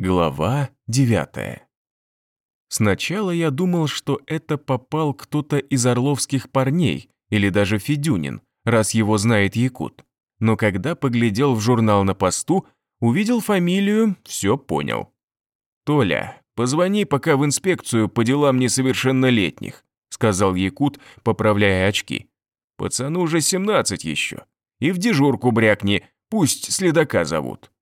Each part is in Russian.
Глава девятая. Сначала я думал, что это попал кто-то из орловских парней или даже Федюнин, раз его знает Якут. Но когда поглядел в журнал на посту, увидел фамилию, все понял. «Толя, позвони пока в инспекцию по делам несовершеннолетних», сказал Якут, поправляя очки. «Пацану уже 17 еще. И в дежурку брякни, пусть следака зовут».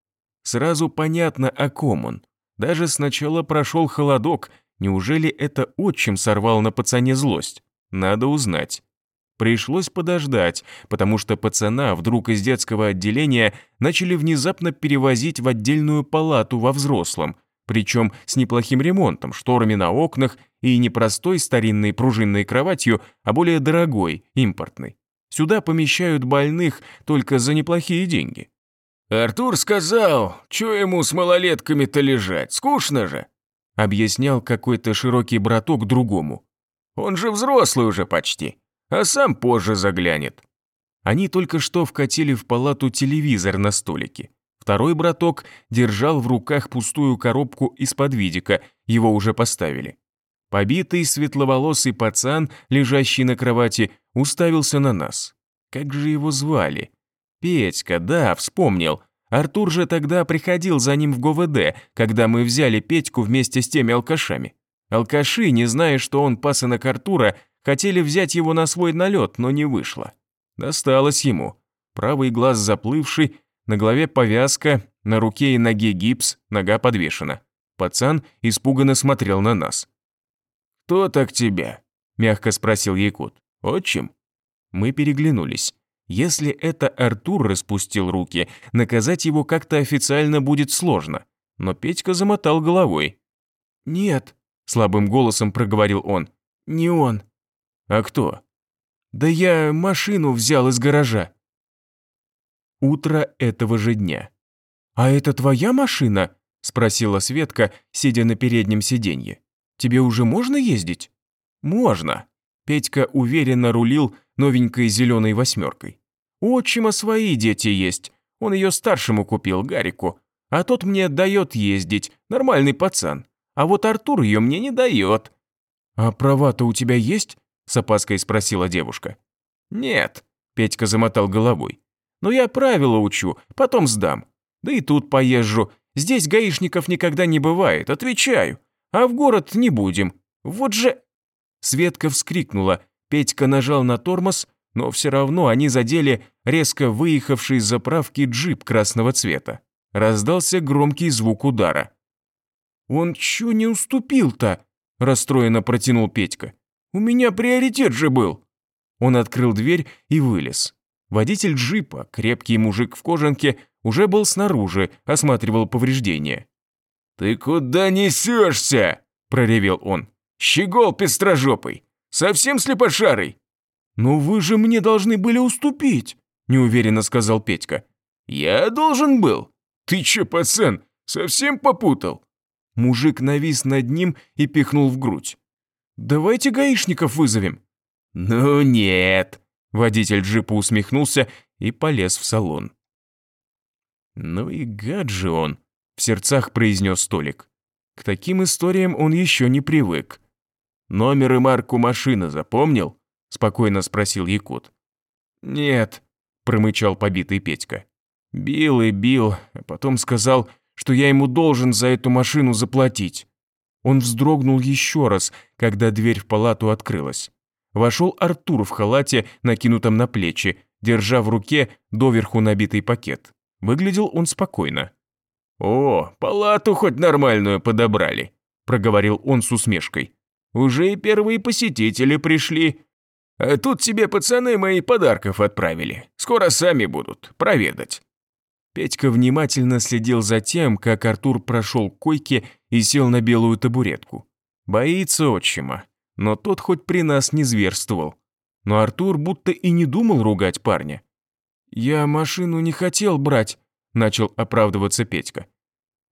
Сразу понятно, о ком он. Даже сначала прошел холодок, неужели это отчим сорвал на пацане злость? Надо узнать. Пришлось подождать, потому что пацана вдруг из детского отделения начали внезапно перевозить в отдельную палату во взрослом, причем с неплохим ремонтом, шторами на окнах и не простой старинной пружинной кроватью, а более дорогой, импортной. Сюда помещают больных только за неплохие деньги. «Артур сказал, что ему с малолетками-то лежать, скучно же», объяснял какой-то широкий браток другому. «Он же взрослый уже почти, а сам позже заглянет». Они только что вкатили в палату телевизор на столике. Второй браток держал в руках пустую коробку из-под видика, его уже поставили. Побитый светловолосый пацан, лежащий на кровати, уставился на нас. Как же его звали? Петька, да, вспомнил. Артур же тогда приходил за ним в ГВД, когда мы взяли Петьку вместе с теми алкашами. Алкаши, не зная, что он пасынок Артура, хотели взять его на свой налет, но не вышло. Досталось ему. Правый глаз заплывший, на голове повязка, на руке и ноге гипс, нога подвешена. Пацан испуганно смотрел на нас. «Кто так тебя?» – мягко спросил Якут. «Отчим?» Мы переглянулись. Если это Артур распустил руки, наказать его как-то официально будет сложно. Но Петька замотал головой. «Нет», – слабым голосом проговорил он. «Не он». «А кто?» «Да я машину взял из гаража». Утро этого же дня. «А это твоя машина?» – спросила Светка, сидя на переднем сиденье. «Тебе уже можно ездить?» «Можно». Петька уверенно рулил новенькой зеленой восьмеркой. «У отчима свои дети есть. Он ее старшему купил, Гарику. А тот мне дает ездить, нормальный пацан. А вот Артур ее мне не дает». «А права-то у тебя есть?» – с опаской спросила девушка. «Нет», – Петька замотал головой. «Но я правила учу, потом сдам. Да и тут поезжу. Здесь гаишников никогда не бывает, отвечаю. А в город не будем. Вот же...» Светка вскрикнула, Петька нажал на тормоз, но все равно они задели резко выехавший из заправки джип красного цвета. Раздался громкий звук удара. «Он чё не уступил-то?» – расстроенно протянул Петька. «У меня приоритет же был!» Он открыл дверь и вылез. Водитель джипа, крепкий мужик в кожанке, уже был снаружи, осматривал повреждения. «Ты куда несешься?» – проревел он. «Щегол пестрожопый! Совсем слепошарый?» «Но вы же мне должны были уступить», – неуверенно сказал Петька. «Я должен был? Ты че, пацан, совсем попутал?» Мужик навис над ним и пихнул в грудь. «Давайте гаишников вызовем». «Ну нет», – водитель джипа усмехнулся и полез в салон. «Ну и гад же он», – в сердцах произнес Столик. К таким историям он еще не привык. «Номер и марку машины запомнил?» – спокойно спросил Якут. «Нет», – промычал побитый Петька. «Бил и бил, а потом сказал, что я ему должен за эту машину заплатить». Он вздрогнул еще раз, когда дверь в палату открылась. Вошел Артур в халате, накинутом на плечи, держа в руке доверху набитый пакет. Выглядел он спокойно. «О, палату хоть нормальную подобрали», – проговорил он с усмешкой. Уже и первые посетители пришли. А тут тебе пацаны мои подарков отправили. Скоро сами будут проведать». Петька внимательно следил за тем, как Артур прошел к койке и сел на белую табуретку. Боится отчима, но тот хоть при нас не зверствовал. Но Артур будто и не думал ругать парня. «Я машину не хотел брать», – начал оправдываться Петька.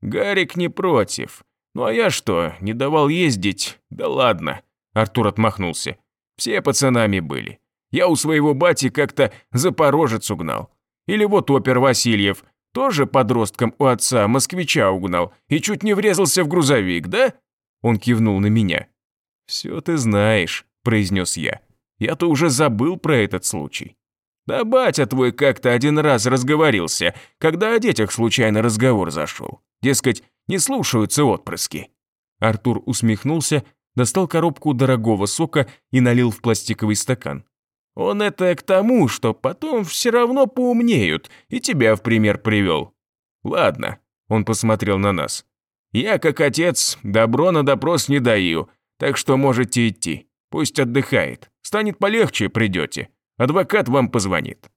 «Гарик не против. «Ну а я что, не давал ездить? Да ладно!» Артур отмахнулся. «Все пацанами были. Я у своего бати как-то запорожец угнал. Или вот опер Васильев. Тоже подростком у отца москвича угнал и чуть не врезался в грузовик, да?» Он кивнул на меня. «Все ты знаешь», – произнес я. «Я-то уже забыл про этот случай». «Да батя твой как-то один раз разговорился, когда о детях случайно разговор зашел. Дескать, не слушаются отпрыски». Артур усмехнулся, достал коробку дорогого сока и налил в пластиковый стакан. «Он это к тому, что потом все равно поумнеют, и тебя в пример привел. Ладно», – он посмотрел на нас. «Я, как отец, добро на допрос не даю, так что можете идти. Пусть отдыхает. Станет полегче, придете. Адвокат вам позвонит».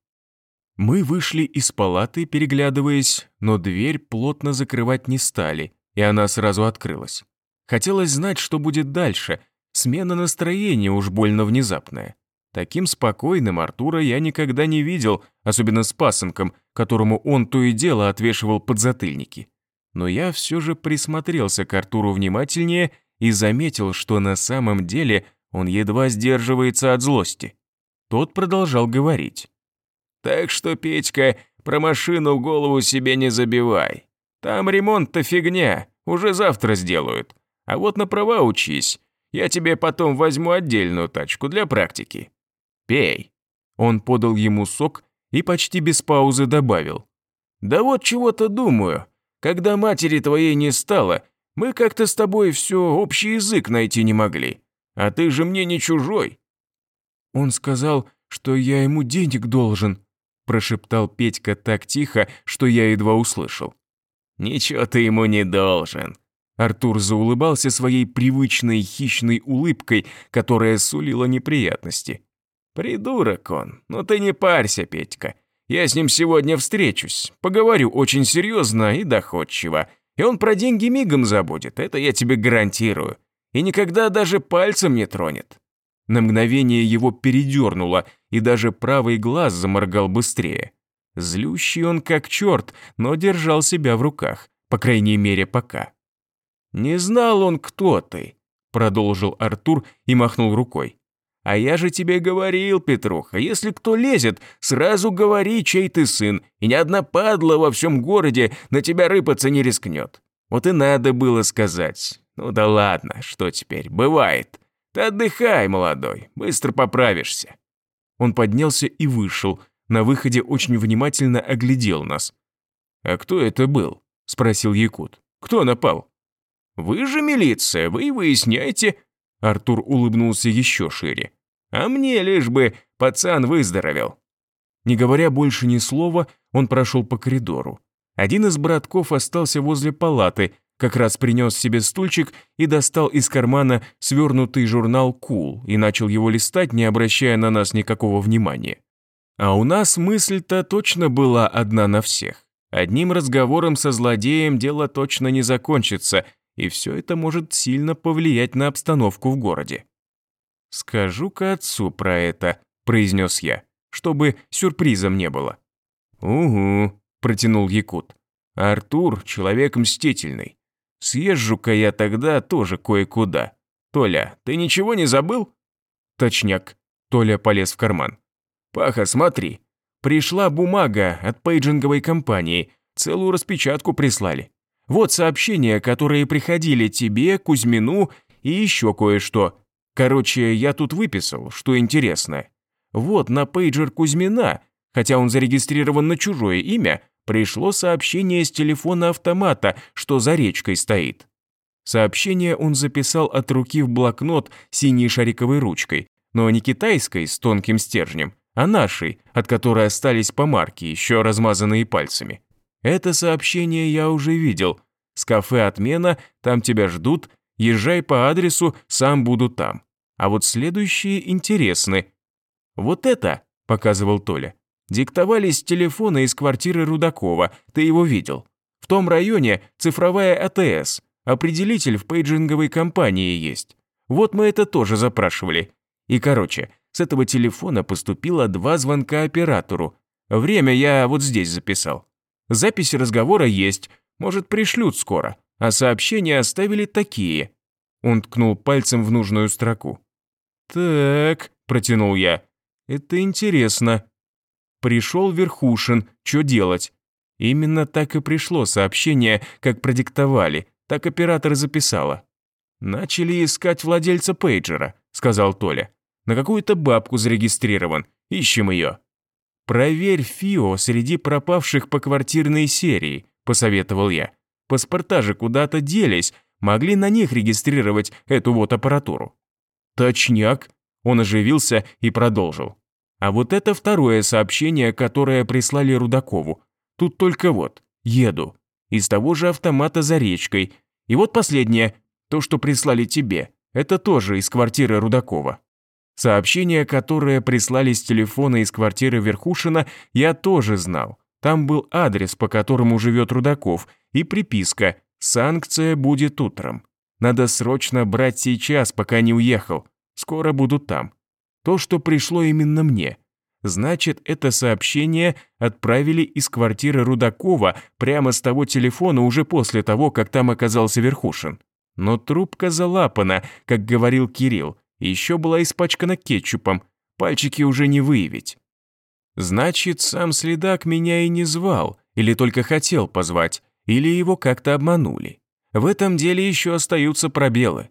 Мы вышли из палаты, переглядываясь, но дверь плотно закрывать не стали, и она сразу открылась. Хотелось знать, что будет дальше. Смена настроения уж больно внезапная. Таким спокойным Артура я никогда не видел, особенно с пасынком, которому он то и дело отвешивал подзатыльники. Но я все же присмотрелся к Артуру внимательнее и заметил, что на самом деле он едва сдерживается от злости. Тот продолжал говорить. «Так что, Петька, про машину голову себе не забивай. Там ремонт-то фигня, уже завтра сделают. А вот на права учись. Я тебе потом возьму отдельную тачку для практики. Пей». Он подал ему сок и почти без паузы добавил. «Да вот чего-то думаю. Когда матери твоей не стало, мы как-то с тобой все общий язык найти не могли. А ты же мне не чужой». «Он сказал, что я ему денег должен», прошептал Петька так тихо, что я едва услышал. «Ничего ты ему не должен», Артур заулыбался своей привычной хищной улыбкой, которая сулила неприятности. «Придурок он, но ты не парься, Петька. Я с ним сегодня встречусь, поговорю очень серьезно и доходчиво, и он про деньги мигом забудет, это я тебе гарантирую, и никогда даже пальцем не тронет». На мгновение его передернуло, и даже правый глаз заморгал быстрее. Злющий он как черт, но держал себя в руках, по крайней мере пока. «Не знал он, кто ты», – продолжил Артур и махнул рукой. «А я же тебе говорил, Петруха, если кто лезет, сразу говори, чей ты сын, и ни одна падла во всем городе на тебя рыпаться не рискнет. Вот и надо было сказать. Ну да ладно, что теперь, бывает. Ты отдыхай, молодой, быстро поправишься». Он поднялся и вышел, на выходе очень внимательно оглядел нас. «А кто это был?» – спросил Якут. «Кто напал?» «Вы же милиция, вы выясняйте». Артур улыбнулся еще шире. «А мне лишь бы пацан выздоровел». Не говоря больше ни слова, он прошел по коридору. Один из братков остался возле палаты, как раз принес себе стульчик и достал из кармана свернутый журнал «Кул» и начал его листать, не обращая на нас никакого внимания. А у нас мысль-то точно была одна на всех. Одним разговором со злодеем дело точно не закончится, и все это может сильно повлиять на обстановку в городе. «Скажу-ка отцу про это», – произнес я, чтобы сюрпризом не было. «Угу», – протянул Якут. «Артур – человек мстительный. Съезжу-ка я тогда тоже кое-куда. Толя, ты ничего не забыл?» «Точняк», – Толя полез в карман. «Паха, смотри. Пришла бумага от пейджинговой компании, целую распечатку прислали. Вот сообщения, которые приходили тебе, Кузьмину и еще кое-что. Короче, я тут выписал, что интересно. Вот на пейджер Кузьмина, хотя он зарегистрирован на чужое имя, пришло сообщение с телефона автомата, что за речкой стоит. Сообщение он записал от руки в блокнот синей шариковой ручкой, но не китайской с тонким стержнем, а нашей, от которой остались помарки, еще размазанные пальцами. Это сообщение я уже видел. С кафе «Отмена», там тебя ждут, езжай по адресу, сам буду там. А вот следующие интересны. Вот это, показывал Толя, диктовали с телефона из квартиры Рудакова, ты его видел. В том районе цифровая АТС, определитель в пейджинговой компании есть. Вот мы это тоже запрашивали. И короче, с этого телефона поступило два звонка оператору. Время я вот здесь записал. Запись разговора есть, может, пришлют скоро, а сообщения оставили такие». Он ткнул пальцем в нужную строку. «Так», – протянул я, – «это интересно». Пришел Верхушин, что делать? Именно так и пришло сообщение, как продиктовали, так оператор записала. «Начали искать владельца пейджера», — сказал Толя. «На какую-то бабку зарегистрирован. Ищем ее». «Проверь ФИО среди пропавших по квартирной серии», — посоветовал я. «Паспорта же куда-то делись, могли на них регистрировать эту вот аппаратуру». «Точняк», — он оживился и продолжил. А вот это второе сообщение, которое прислали Рудакову. Тут только вот, еду. Из того же автомата за речкой. И вот последнее, то, что прислали тебе. Это тоже из квартиры Рудакова. Сообщения, которые прислали с телефона из квартиры Верхушина, я тоже знал. Там был адрес, по которому живет Рудаков, и приписка «Санкция будет утром». Надо срочно брать сейчас, пока не уехал. Скоро буду там. То, что пришло именно мне. Значит, это сообщение отправили из квартиры Рудакова прямо с того телефона уже после того, как там оказался Верхушин. Но трубка залапана, как говорил Кирилл, еще была испачкана кетчупом, пальчики уже не выявить. Значит, сам следак меня и не звал, или только хотел позвать, или его как-то обманули. В этом деле еще остаются пробелы.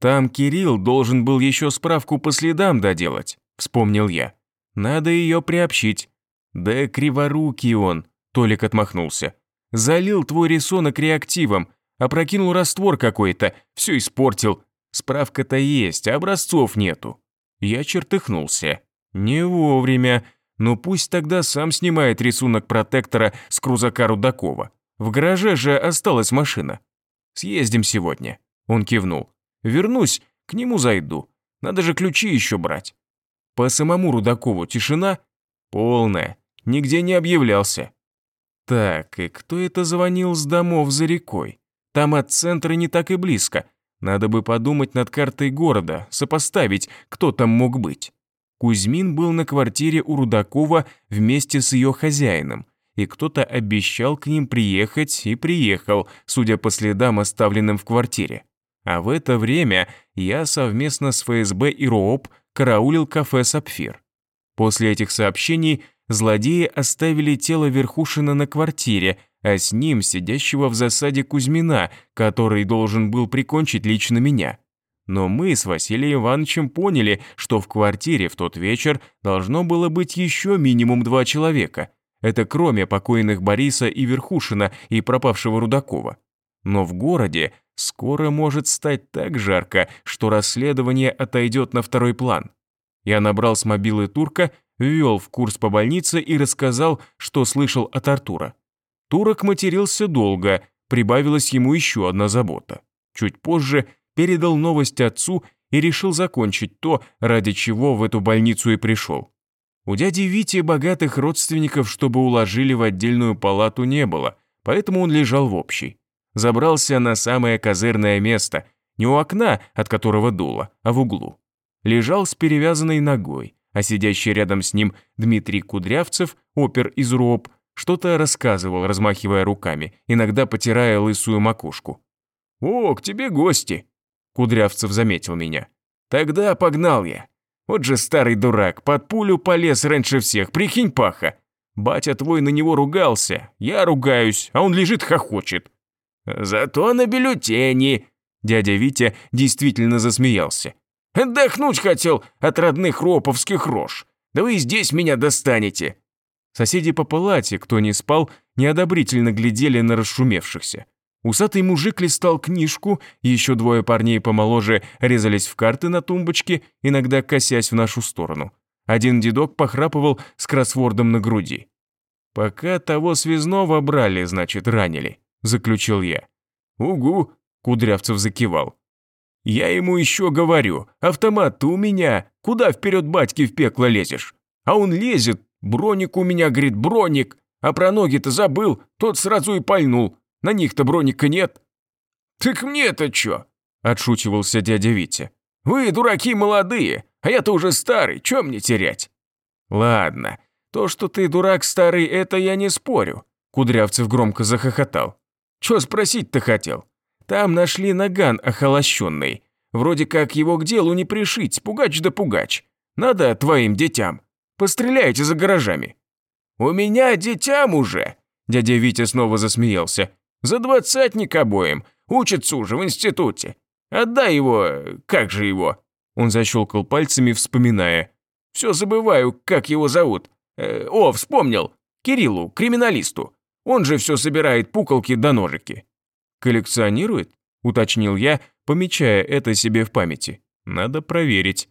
Там Кирилл должен был еще справку по следам доделать, вспомнил я. Надо ее приобщить. Да криворукий он, Толик отмахнулся. Залил твой рисунок реактивом, опрокинул раствор какой-то, все испортил. Справка-то есть, а образцов нету. Я чертыхнулся. Не вовремя. Но пусть тогда сам снимает рисунок протектора с крузака Рудакова. В гараже же осталась машина. Съездим сегодня. Он кивнул. Вернусь, к нему зайду. Надо же ключи еще брать. По самому Рудакову тишина? Полная. Нигде не объявлялся. Так, и кто это звонил с домов за рекой? Там от центра не так и близко. Надо бы подумать над картой города, сопоставить, кто там мог быть. Кузьмин был на квартире у Рудакова вместе с ее хозяином, и кто-то обещал к ним приехать и приехал, судя по следам, оставленным в квартире. А в это время я совместно с ФСБ и РООП караулил кафе «Сапфир». После этих сообщений злодеи оставили тело Верхушина на квартире, а с ним сидящего в засаде Кузьмина, который должен был прикончить лично меня. Но мы с Василием Ивановичем поняли, что в квартире в тот вечер должно было быть еще минимум два человека. Это кроме покойных Бориса и Верхушина и пропавшего Рудакова. Но в городе скоро может стать так жарко, что расследование отойдет на второй план. Я набрал с мобилы турка, ввел в курс по больнице и рассказал, что слышал от Артура. Турок матерился долго, прибавилась ему еще одна забота. Чуть позже передал новость отцу и решил закончить то, ради чего в эту больницу и пришел. У дяди Вити богатых родственников, чтобы уложили в отдельную палату, не было, поэтому он лежал в общей. Забрался на самое козырное место, не у окна, от которого дуло, а в углу. Лежал с перевязанной ногой, а сидящий рядом с ним Дмитрий Кудрявцев, опер из РОП, что-то рассказывал, размахивая руками, иногда потирая лысую макушку. «О, к тебе гости!» Кудрявцев заметил меня. «Тогда погнал я. Вот же старый дурак, под пулю полез раньше всех, прикинь, паха. Батя твой на него ругался, я ругаюсь, а он лежит хохочет. Зато на бюллетени!» Дядя Витя действительно засмеялся. «Отдохнуть хотел от родных роповских рож. Да вы здесь меня достанете. Соседи по палате, кто не спал, неодобрительно глядели на расшумевшихся. Усатый мужик листал книжку, еще двое парней помоложе резались в карты на тумбочке, иногда косясь в нашу сторону. Один дедок похрапывал с кроссвордом на груди. «Пока того связного брали, значит, ранили», – заключил я. «Угу», – Кудрявцев закивал. «Я ему еще говорю, автомат у меня, куда вперед батьки в пекло лезешь? А он лезет, Броник у меня, говорит, броник. А про ноги-то забыл, тот сразу и пальнул. На них-то броника нет. Так мне-то чё? Отшучивался дядя Витя. Вы, дураки, молодые, а я-то уже старый, чё мне терять? Ладно, то, что ты дурак старый, это я не спорю. Кудрявцев громко захохотал. Чё спросить-то хотел? Там нашли наган охолощенный. Вроде как его к делу не пришить, пугач да пугач. Надо твоим детям. Постреляйте за гаражами». «У меня детям уже!» Дядя Витя снова засмеялся. «За двадцатник обоим. Учится уже в институте. Отдай его... Как же его?» Он защелкал пальцами, вспоминая. «Все забываю, как его зовут. Э, о, вспомнил. Кириллу, криминалисту. Он же все собирает пуколки да ножики». «Коллекционирует?» – уточнил я, помечая это себе в памяти. «Надо проверить».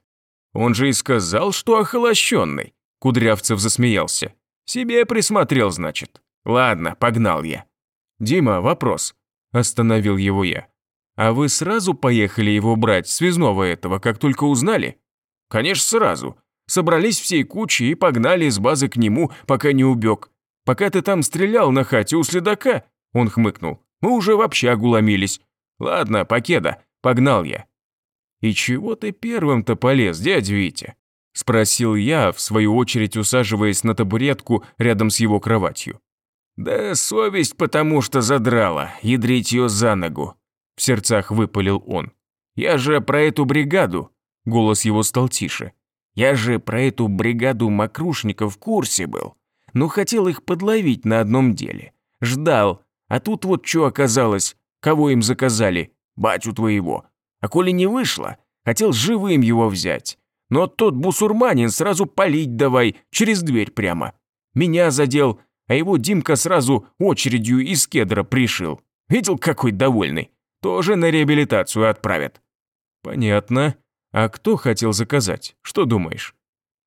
«Он же и сказал, что охолощенный», – Кудрявцев засмеялся. «Себе присмотрел, значит. Ладно, погнал я». «Дима, вопрос», – остановил его я. «А вы сразу поехали его брать, связного этого, как только узнали?» «Конечно, сразу. Собрались всей кучей и погнали из базы к нему, пока не убег. Пока ты там стрелял на хате у следака?» Он хмыкнул. «Мы уже в общагу. Ладно, покеда, погнал я». «И чего ты первым-то полез, дядя Витя?» Спросил я, в свою очередь усаживаясь на табуретку рядом с его кроватью. «Да совесть потому что задрала, ядрить ее за ногу», в сердцах выпалил он. «Я же про эту бригаду», голос его стал тише. «Я же про эту бригаду мокрушников в курсе был. Но хотел их подловить на одном деле. Ждал, а тут вот что оказалось, кого им заказали, батю твоего. А коли не вышло, хотел живым его взять. Но тот бусурманин сразу палить давай, через дверь прямо. Меня задел, а его Димка сразу очередью из кедра пришил. Видел, какой довольный? Тоже на реабилитацию отправят». «Понятно. А кто хотел заказать? Что думаешь?»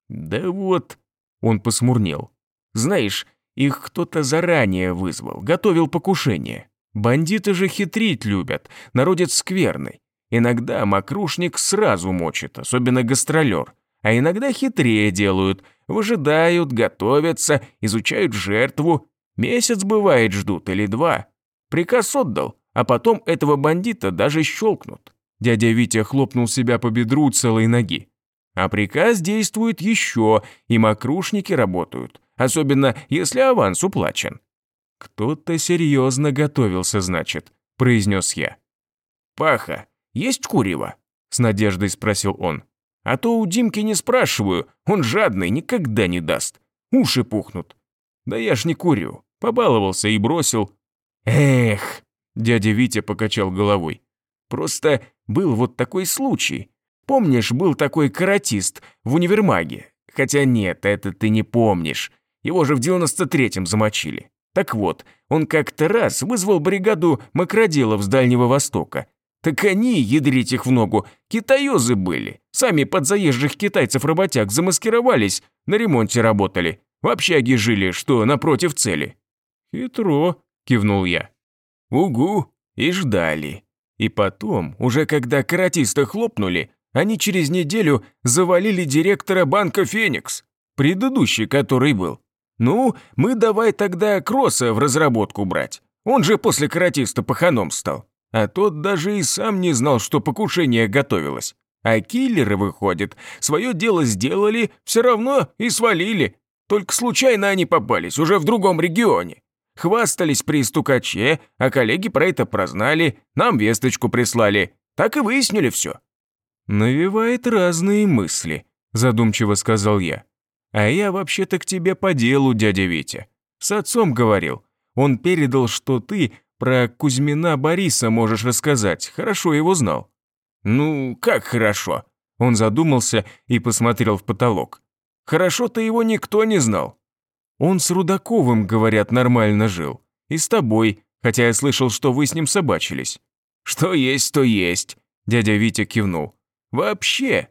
«Да вот...» Он посмурнел. «Знаешь, их кто-то заранее вызвал, готовил покушение. Бандиты же хитрить любят, народец скверный. Иногда мокрушник сразу мочит, особенно гастролер. А иногда хитрее делают, выжидают, готовятся, изучают жертву. Месяц бывает ждут или два. Приказ отдал, а потом этого бандита даже щелкнут. Дядя Витя хлопнул себя по бедру целой ноги. А приказ действует еще, и мокрушники работают, особенно если аванс уплачен. «Кто-то серьезно готовился, значит», – произнес я. «Паха, есть курево?» – с надеждой спросил он. А то у Димки не спрашиваю, он жадный, никогда не даст. Уши пухнут. Да я ж не курю, побаловался и бросил. Эх, дядя Витя покачал головой. Просто был вот такой случай. Помнишь, был такой каратист в универмаге? Хотя нет, это ты не помнишь. Его же в 93-м замочили. Так вот, он как-то раз вызвал бригаду макроделов с Дальнего Востока так они, ядрить их в ногу, китаёзы были. Сами под заезжих китайцев-работяг замаскировались, на ремонте работали. В общаге жили, что напротив цели». «Хитро», – кивнул я. «Угу, и ждали. И потом, уже когда каратисты хлопнули, они через неделю завалили директора банка «Феникс», предыдущий который был. Ну, мы давай тогда Кросса в разработку брать. Он же после каратиста паханом стал. А тот даже и сам не знал, что покушение готовилось. А киллеры, выходит, свое дело сделали, все равно и свалили. Только случайно они попались, уже в другом регионе. Хвастались при стукаче, а коллеги про это прознали, нам весточку прислали. Так и выяснили все. «Навевает разные мысли», – задумчиво сказал я. «А я вообще-то к тебе по делу, дядя Витя. С отцом говорил. Он передал, что ты про Кузьмина Бориса можешь рассказать, хорошо его знал». «Ну, как хорошо?» Он задумался и посмотрел в потолок. «Хорошо-то его никто не знал». «Он с Рудаковым, говорят, нормально жил. И с тобой, хотя я слышал, что вы с ним собачились». «Что есть, то есть», – дядя Витя кивнул. «Вообще».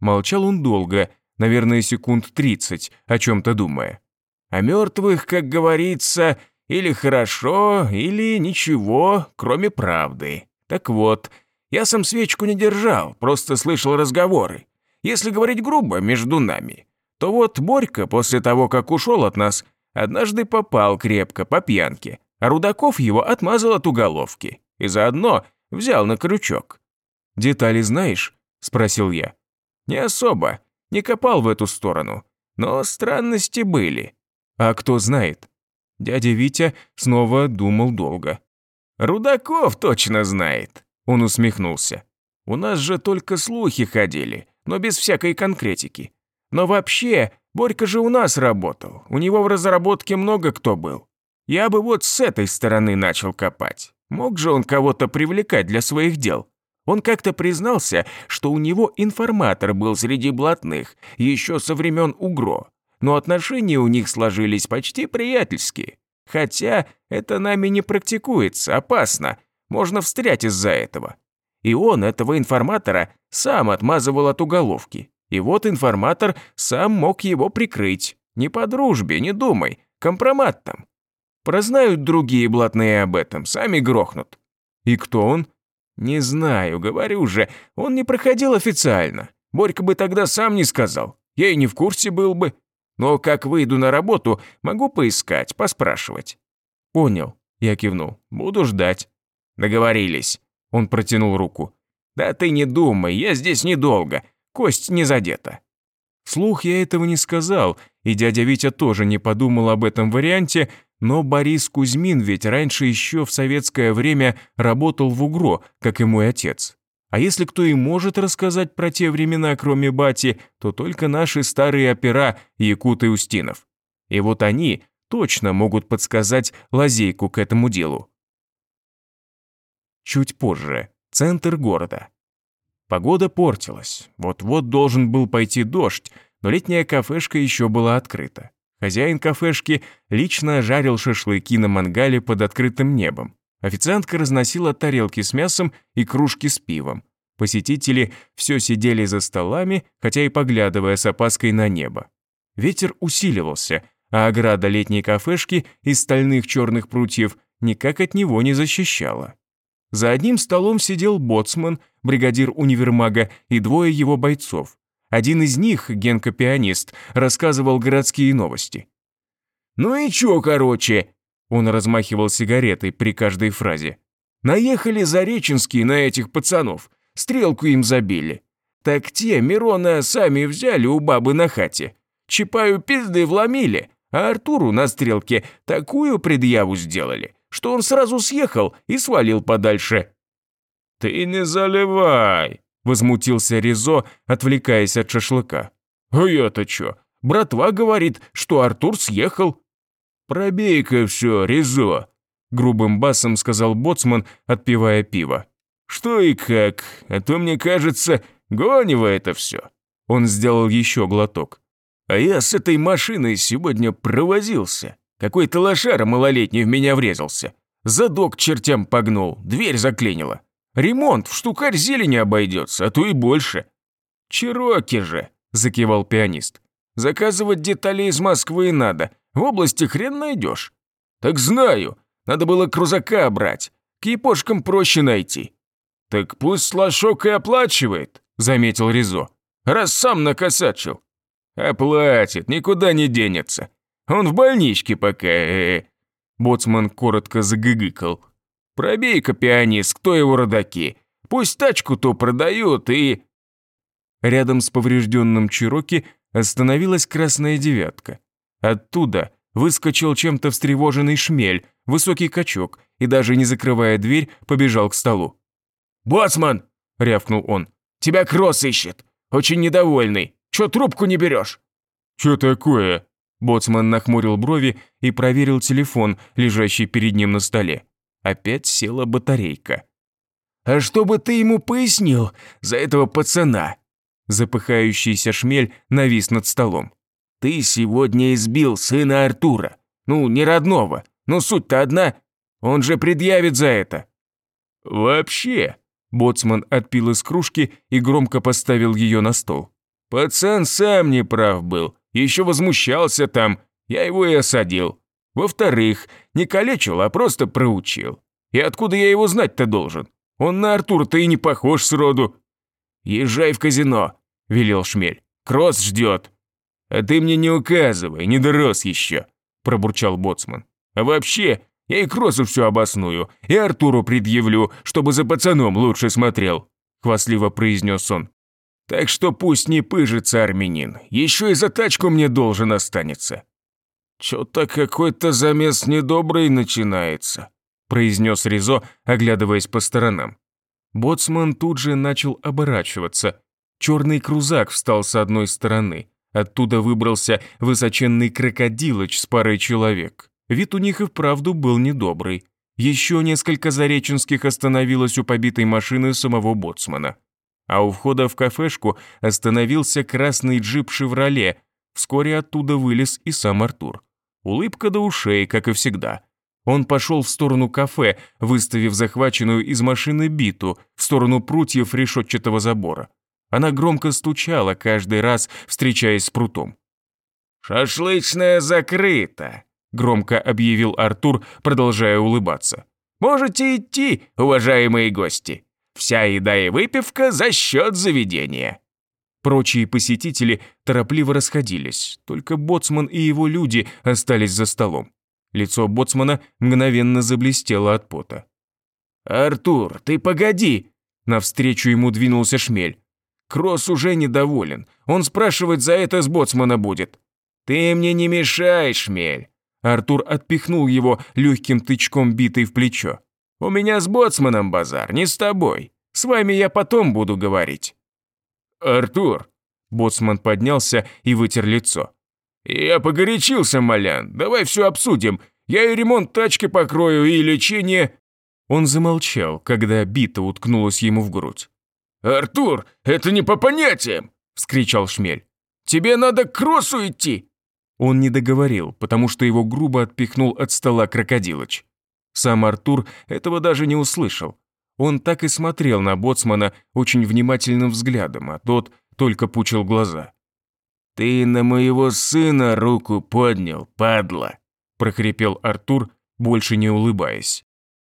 Молчал он долго, наверное, секунд тридцать, о чем-то думая. «О мертвых, как говорится, или хорошо, или ничего, кроме правды. Так вот, я сам свечку не держал, просто слышал разговоры. Если говорить грубо, между нами, то вот Борька после того, как ушел от нас, однажды попал крепко по пьянке, а Рудаков его отмазал от уголовки и заодно взял на крючок. «Детали знаешь?» – спросил я. «Не особо, не копал в эту сторону, но странности были». «А кто знает?» Дядя Витя снова думал долго. «Рудаков точно знает», – он усмехнулся. «У нас же только слухи ходили, но без всякой конкретики. Но вообще, Борька же у нас работал, у него в разработке много кто был. Я бы вот с этой стороны начал копать. Мог же он кого-то привлекать для своих дел? Он как-то признался, что у него информатор был среди блатных, еще со времен УГРО, но отношения у них сложились почти приятельские. Хотя это нами не практикуется, опасно, можно встрять из-за этого. И он этого информатора сам отмазывал от уголовки. И вот информатор сам мог его прикрыть. Не по дружбе, не думай, компромат там. Прознают другие блатные об этом, сами грохнут. И кто он? «Не знаю, говорю же, он не проходил официально. Борька бы тогда сам не сказал. Я и не в курсе был бы. Но как выйду на работу, могу поискать, поспрашивать». «Понял», — я кивнул. «Буду ждать». «Договорились». Он протянул руку. «Да ты не думай, я здесь недолго. Кость не задета». Слух я этого не сказал, и дядя Витя тоже не подумал об этом варианте, но Борис Кузьмин ведь раньше еще в советское время работал в УГРО, как и мой отец. А если кто и может рассказать про те времена, кроме бати, то только наши старые опера Якут и Устинов. И вот они точно могут подсказать лазейку к этому делу. Чуть позже. Центр города. Погода портилась. Вот-вот должен был пойти дождь, но летняя кафешка еще была открыта. Хозяин кафешки лично жарил шашлыки на мангале под открытым небом. Официантка разносила тарелки с мясом и кружки с пивом. Посетители все сидели за столами, хотя и поглядывая с опаской на небо. Ветер усиливался, а ограда летней кафешки из стальных черных прутьев никак от него не защищала. За одним столом сидел боцман, бригадир универмага и двое его бойцов. Один из них, Генка-пианист, рассказывал городские новости. «Ну и чё, короче?» Он размахивал сигаретой при каждой фразе. «Наехали Зареченские на этих пацанов, стрелку им забили. Так те Мирона сами взяли у бабы на хате. Чапаю пизды вломили, а Артуру на стрелке такую предъяву сделали, что он сразу съехал и свалил подальше». «Ты не заливай!» Возмутился Ризо, отвлекаясь от шашлыка. «А я-то чё? Братва говорит, что Артур съехал». «Пробей-ка все, Ризо», — грубым басом сказал боцман, отпивая пиво. «Что и как, а то мне кажется, гонево это все». Он сделал еще глоток. «А я с этой машиной сегодня провозился. Какой-то лошара малолетний в меня врезался. Задок чертям погнул, дверь заклинила. Ремонт в штукарь зелени обойдется, а то и больше». «Чероки же», – закивал пианист. «Заказывать детали из Москвы надо, в области хрен найдешь». «Так знаю, надо было крузака брать, к япошкам проще найти». «Так пусть Слашок и оплачивает», – заметил Ризо, «раз сам накосачил». «Оплатит, никуда не денется. Он в больничке пока, э -э. Боцман коротко загыгыкал. Пробей-ка, пианист, кто его родаки. Пусть тачку-то продают и...» Рядом с поврежденным Чироки остановилась красная девятка. Оттуда выскочил чем-то встревоженный шмель, высокий качок, и даже не закрывая дверь, побежал к столу. «Боцман!» – рявкнул он. «Тебя Кросс ищет! Очень недовольный! Чё трубку не берешь?» «Чё такое?» Боцман нахмурил брови и проверил телефон, лежащий перед ним на столе. Опять села батарейка. «А чтобы ты ему пояснил за этого пацана?» Запыхающийся шмель навис над столом. «Ты сегодня избил сына Артура. Ну, не родного, но суть-то одна. Он же предъявит за это». «Вообще...» Боцман отпил из кружки и громко поставил ее на стол. «Пацан сам не прав был, еще возмущался там, я его и осадил. Во-вторых, не калечил, а просто проучил. И откуда я его знать-то должен? Он на Артура-то и не похож сроду. «Езжай в казино», – велел Шмель. «Кросс ждет». «А ты мне не указывай, не дорос еще», – пробурчал Боцман. «А вообще, я и Кроссу все обосную, и Артуру предъявлю, чтобы за пацаном лучше смотрел», – хвастливо произнес он. «Так что пусть не пыжится армянин, еще и за тачку мне должен останется. «Чё-то какой-то замес недобрый начинается», произнес Ризо, оглядываясь по сторонам. Боцман тут же начал оборачиваться. Черный крузак встал с одной стороны. Оттуда выбрался высоченный крокодилыч с парой человек. Вид у них и вправду был недобрый. Еще несколько зареченских остановилось у побитой машины самого боцмана. А у входа в кафешку остановился красный джип «Шевроле». Вскоре оттуда вылез и сам Артур. Улыбка до ушей, как и всегда. Он пошел в сторону кафе, выставив захваченную из машины биту в сторону прутьев решетчатого забора. Она громко стучала каждый раз, встречаясь с прутом. «Шашлычная закрыта», – громко объявил Артур, продолжая улыбаться. «Можете идти, уважаемые гости. Вся еда и выпивка за счет заведения». Прочие посетители торопливо расходились, только боцман и его люди остались за столом. Лицо боцмана мгновенно заблестело от пота. «Артур, ты погоди!» Навстречу ему двинулся шмель. Кросс уже недоволен. Он спрашивать за это с боцмана будет. «Ты мне не мешай, шмель!» Артур отпихнул его легким тычком битой в плечо. «У меня с боцманом базар, не с тобой. С вами я потом буду говорить». «Артур!» Боцман поднялся и вытер лицо. «Я погорячился, Малян, давай все обсудим. Я и ремонт тачки покрою, и лечение...» Он замолчал, когда бита уткнулась ему в грудь. «Артур, это не по понятиям!» – вскричал Шмель. «Тебе надо к Кроссу идти!» Он не договорил, потому что его грубо отпихнул от стола крокодилыч. Сам Артур этого даже не услышал. Он так и смотрел на боцмана очень внимательным взглядом, а тот только пучил глаза. «Ты на моего сына руку поднял, падла!» – прохрипел Артур, больше не улыбаясь.